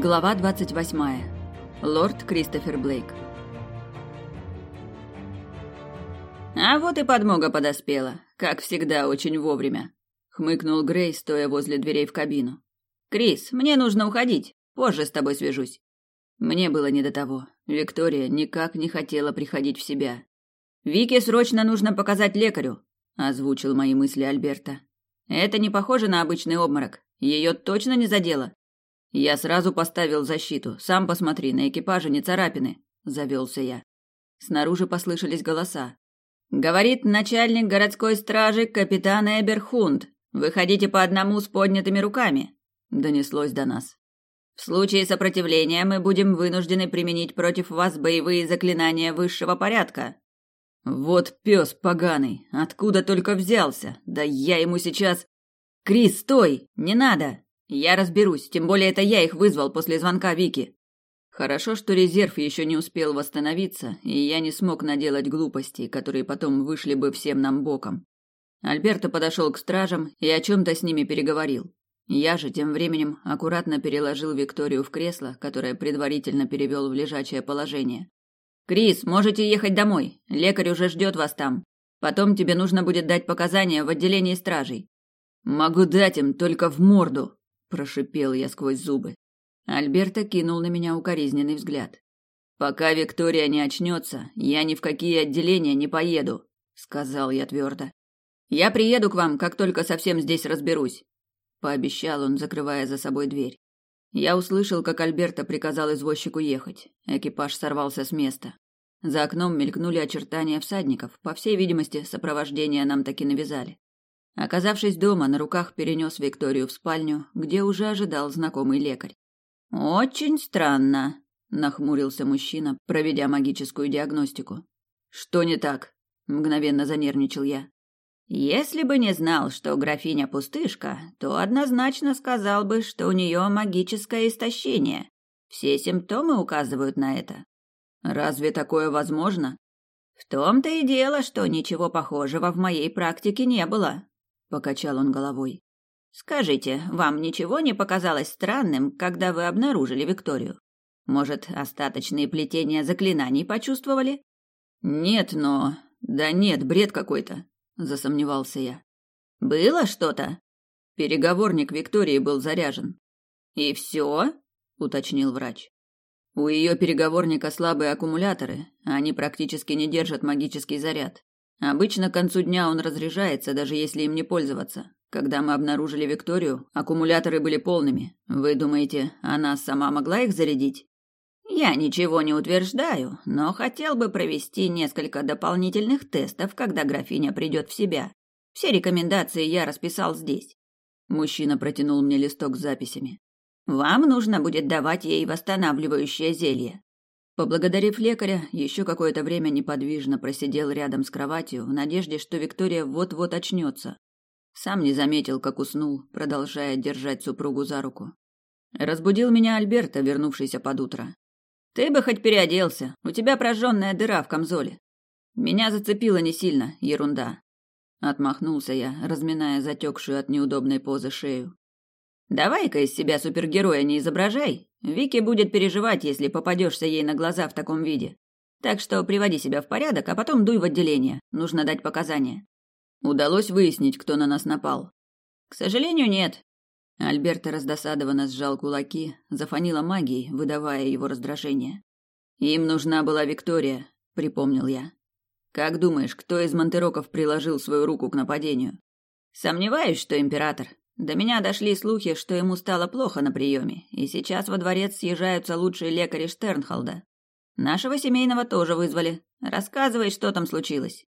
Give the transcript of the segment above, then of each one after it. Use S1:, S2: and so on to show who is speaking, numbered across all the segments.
S1: Глава 28. Лорд Кристофер Блейк. А вот и подмога подоспела, как всегда, очень вовремя, хмыкнул Грей, стоя возле дверей в кабину. Крис, мне нужно уходить. Позже с тобой свяжусь. Мне было не до того. Виктория никак не хотела приходить в себя. Вике срочно нужно показать лекарю, озвучил мои мысли Альберта. Это не похоже на обычный обморок. Ее точно не задело. Я сразу поставил защиту. Сам посмотри, на экипаже не царапины, завелся я. Снаружи послышались голоса. Говорит начальник городской стражи капитан Эберхунд. Выходите по одному с поднятыми руками, донеслось до нас. В случае сопротивления мы будем вынуждены применить против вас боевые заклинания высшего порядка. Вот пес поганый, откуда только взялся? Да я ему сейчас... Крис, стой! Не надо! Я разберусь, тем более это я их вызвал после звонка Вики. Хорошо, что резерв еще не успел восстановиться, и я не смог наделать глупостей, которые потом вышли бы всем нам боком. Альберто подошел к стражам и о чем-то с ними переговорил. Я же тем временем аккуратно переложил Викторию в кресло, которое предварительно перевел в лежачее положение. «Крис, можете ехать домой. Лекарь уже ждет вас там. Потом тебе нужно будет дать показания в отделении стражей». «Могу дать им только в морду», прошипел я сквозь зубы. Альберто кинул на меня укоризненный взгляд. Пока Виктория не очнется, я ни в какие отделения не поеду, сказал я твердо. Я приеду к вам, как только совсем здесь разберусь, пообещал он, закрывая за собой дверь. Я услышал, как Альберто приказал извозчику ехать. Экипаж сорвался с места. За окном мелькнули очертания всадников. По всей видимости, сопровождение нам таки навязали. Оказавшись дома, на руках перенес Викторию в спальню, где уже ожидал знакомый лекарь. «Очень странно», — нахмурился мужчина, проведя магическую диагностику. «Что не так?» — мгновенно занервничал я. «Если бы не знал, что графиня пустышка, то однозначно сказал бы, что у нее магическое истощение. Все симптомы указывают на это». «Разве такое возможно?» «В том-то и дело, что ничего похожего в моей практике не было», покачал он головой. Скажите, вам ничего не показалось странным, когда вы обнаружили Викторию? Может, остаточные плетения заклинаний почувствовали? Нет, но... Да нет, бред какой-то, засомневался я. Было что-то? Переговорник Виктории был заряжен. И все? уточнил врач. У ее переговорника слабые аккумуляторы, они практически не держат магический заряд. Обычно к концу дня он разряжается, даже если им не пользоваться. Когда мы обнаружили Викторию, аккумуляторы были полными. Вы думаете, она сама могла их зарядить? Я ничего не утверждаю, но хотел бы провести несколько дополнительных тестов, когда графиня придет в себя. Все рекомендации я расписал здесь. Мужчина протянул мне листок с записями. Вам нужно будет давать ей восстанавливающее зелье. Поблагодарив лекаря, еще какое-то время неподвижно просидел рядом с кроватью в надежде, что Виктория вот-вот очнется. Сам не заметил, как уснул, продолжая держать супругу за руку. Разбудил меня Альберта, вернувшийся под утро. «Ты бы хоть переоделся, у тебя прожженная дыра в камзоле». Меня зацепило не сильно, ерунда. Отмахнулся я, разминая затекшую от неудобной позы шею. Давай-ка из себя супергероя не изображай. Вики будет переживать, если попадешься ей на глаза в таком виде. Так что приводи себя в порядок, а потом дуй в отделение. Нужно дать показания. Удалось выяснить, кто на нас напал. К сожалению, нет. Альберто раздосадованно сжал кулаки, зафонила магией, выдавая его раздражение. Им нужна была Виктория, припомнил я. Как думаешь, кто из Монтероков приложил свою руку к нападению? Сомневаюсь, что император. До меня дошли слухи, что ему стало плохо на приеме, и сейчас во дворец съезжаются лучшие лекари Штернхолда. Нашего семейного тоже вызвали. Рассказывай, что там случилось.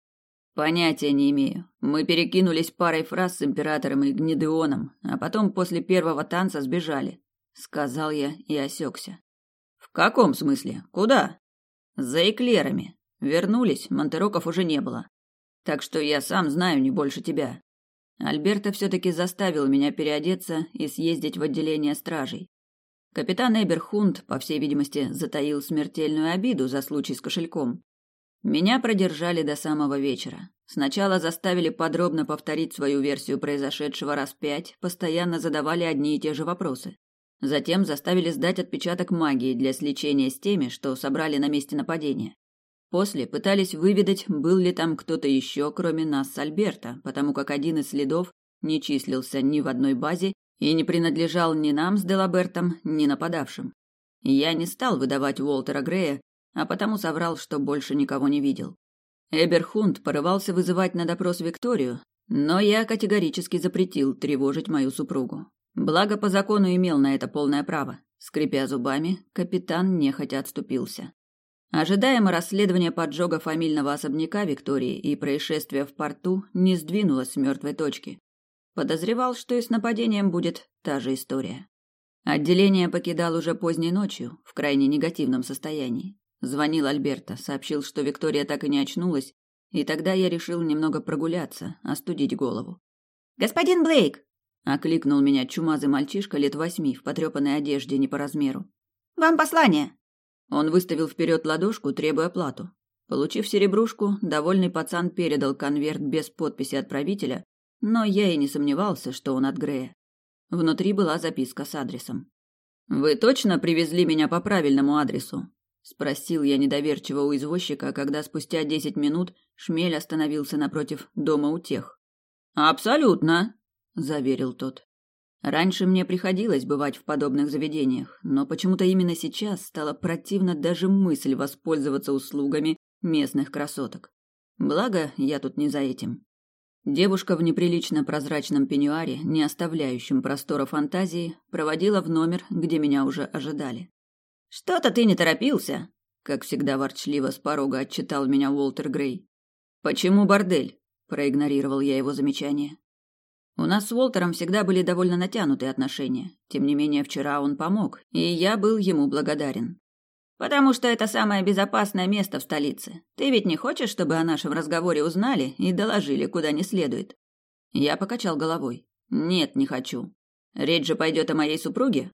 S1: Понятия не имею. Мы перекинулись парой фраз с императором и Гнедеоном, а потом после первого танца сбежали, сказал я и осекся. В каком смысле? Куда? За эклерами. Вернулись, Монтероков уже не было. Так что я сам знаю не больше тебя. Альберто все-таки заставил меня переодеться и съездить в отделение стражей. Капитан Эберхунд, по всей видимости, затаил смертельную обиду за случай с кошельком. Меня продержали до самого вечера. Сначала заставили подробно повторить свою версию произошедшего раз пять, постоянно задавали одни и те же вопросы. Затем заставили сдать отпечаток магии для сличения с теми, что собрали на месте нападения. После пытались выведать, был ли там кто-то еще, кроме нас с Альберта, потому как один из следов не числился ни в одной базе и не принадлежал ни нам с Делабертом, ни нападавшим. Я не стал выдавать Уолтера Грея, а потому соврал, что больше никого не видел. Эберхунд порывался вызывать на допрос Викторию, но я категорически запретил тревожить мою супругу. Благо по закону имел на это полное право. Скрипя зубами, капитан нехотя отступился. Ожидаемо расследование поджога фамильного особняка Виктории и происшествия в порту не сдвинулось с мертвой точки. Подозревал, что и с нападением будет та же история. Отделение покидал уже поздней ночью, в крайне негативном состоянии. Звонил Альберта, сообщил, что Виктория так и не очнулась, и тогда я решил немного прогуляться, остудить голову.
S2: «Господин Блейк!»
S1: — окликнул меня чумазый мальчишка лет восьми в потрепанной одежде не по размеру.
S2: «Вам послание!»
S1: Он выставил вперед ладошку, требуя плату. Получив серебрушку, довольный пацан передал конверт без подписи отправителя, но я и не сомневался, что он от Грея. Внутри была записка с адресом. «Вы точно привезли меня по правильному адресу?» – спросил я недоверчиво у извозчика, когда спустя десять минут шмель остановился напротив дома у тех. «Абсолютно», – заверил тот. Раньше мне приходилось бывать в подобных заведениях, но почему-то именно сейчас стало противно даже мысль воспользоваться услугами местных красоток. Благо, я тут не за этим. Девушка в неприлично прозрачном пеньюаре, не оставляющем простора фантазии, проводила в номер, где меня уже ожидали. «Что-то ты не торопился?» Как всегда ворчливо с порога отчитал меня Уолтер Грей. «Почему бордель?» – проигнорировал я его замечание. У нас с Уолтером всегда были довольно натянутые отношения. Тем не менее, вчера он помог, и я был ему благодарен. Потому что это самое безопасное место в столице. Ты ведь не хочешь, чтобы о нашем разговоре узнали и доложили куда не следует? Я покачал головой. Нет, не хочу. Речь же пойдет о моей супруге.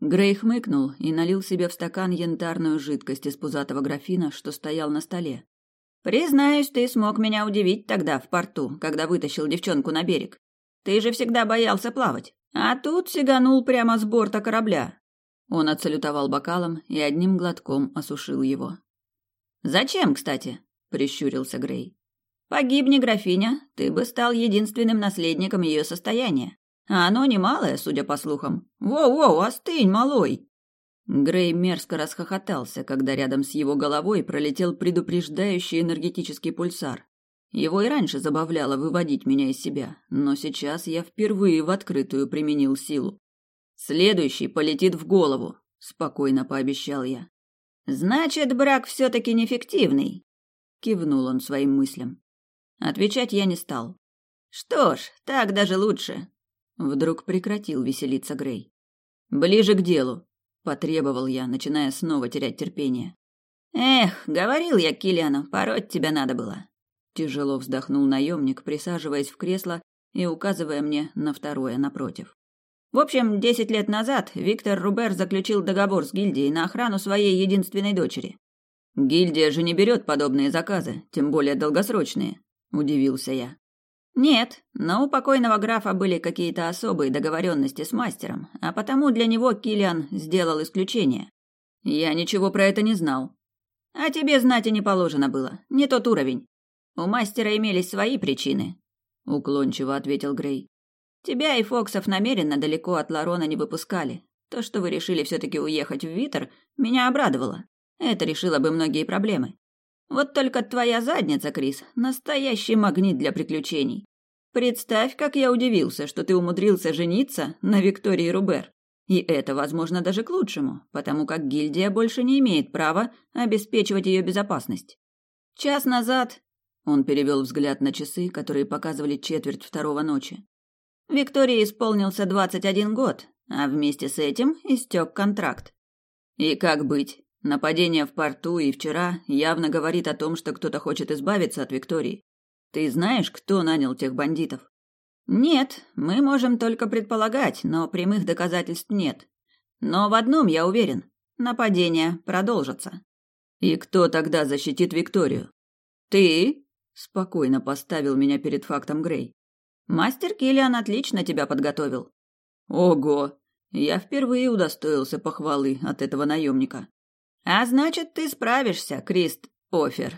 S1: Грей хмыкнул и налил себе в стакан янтарную жидкость из пузатого графина, что стоял на столе. Признаюсь, ты смог меня удивить тогда в порту, когда вытащил девчонку на берег. Ты же всегда боялся плавать, а тут сиганул прямо с борта корабля. Он отсалютовал бокалом и одним глотком осушил его. Зачем, кстати? прищурился Грей. Погибни графиня, ты бы стал единственным наследником ее состояния. А оно немалое, судя по слухам. Воу-воу, остынь, малой. Грей мерзко расхохотался, когда рядом с его головой пролетел предупреждающий энергетический пульсар. Его и раньше забавляло выводить меня из себя, но сейчас я впервые в открытую применил силу. Следующий полетит в голову, спокойно пообещал я. Значит, брак все-таки неэффективный, кивнул он своим мыслям. Отвечать я не стал. Что ж, так даже лучше. Вдруг прекратил веселиться Грей. Ближе к делу, потребовал я, начиная снова терять терпение. Эх, говорил я Килиану, пороть тебя надо было. Тяжело вздохнул наемник, присаживаясь в кресло и указывая мне на второе напротив. В общем, десять лет назад Виктор Рубер заключил договор с гильдией на охрану своей единственной дочери. Гильдия же не берет подобные заказы, тем более долгосрочные, удивился я. Нет, но у покойного графа были какие-то особые договоренности с мастером, а потому для него Килиан сделал исключение. Я ничего про это не знал. А тебе знать и не положено было, не тот уровень. У мастера имелись свои причины, уклончиво ответил Грей. Тебя и Фоксов намеренно далеко от Ларона не выпускали. То, что вы решили все-таки уехать в Витер, меня обрадовало. Это решило бы многие проблемы. Вот только твоя задница, Крис, настоящий магнит для приключений. Представь, как я удивился, что ты умудрился жениться на Виктории Рубер. И это, возможно, даже к лучшему, потому как гильдия больше не имеет права обеспечивать ее безопасность. Час назад он перевел взгляд на часы, которые показывали четверть второго ночи. Виктории исполнился двадцать один год, а вместе с этим истек контракт. И как быть? Нападение в порту и вчера явно говорит о том, что кто-то хочет избавиться от Виктории. Ты знаешь, кто нанял тех бандитов? Нет, мы можем только предполагать, но прямых доказательств нет. Но в одном я уверен. Нападение продолжится. И кто тогда защитит Викторию? Ты Спокойно поставил меня перед фактом Грей. Мастер Киллиан отлично тебя подготовил. Ого! Я впервые удостоился похвалы от этого наемника. А значит, ты справишься, Крист Офер.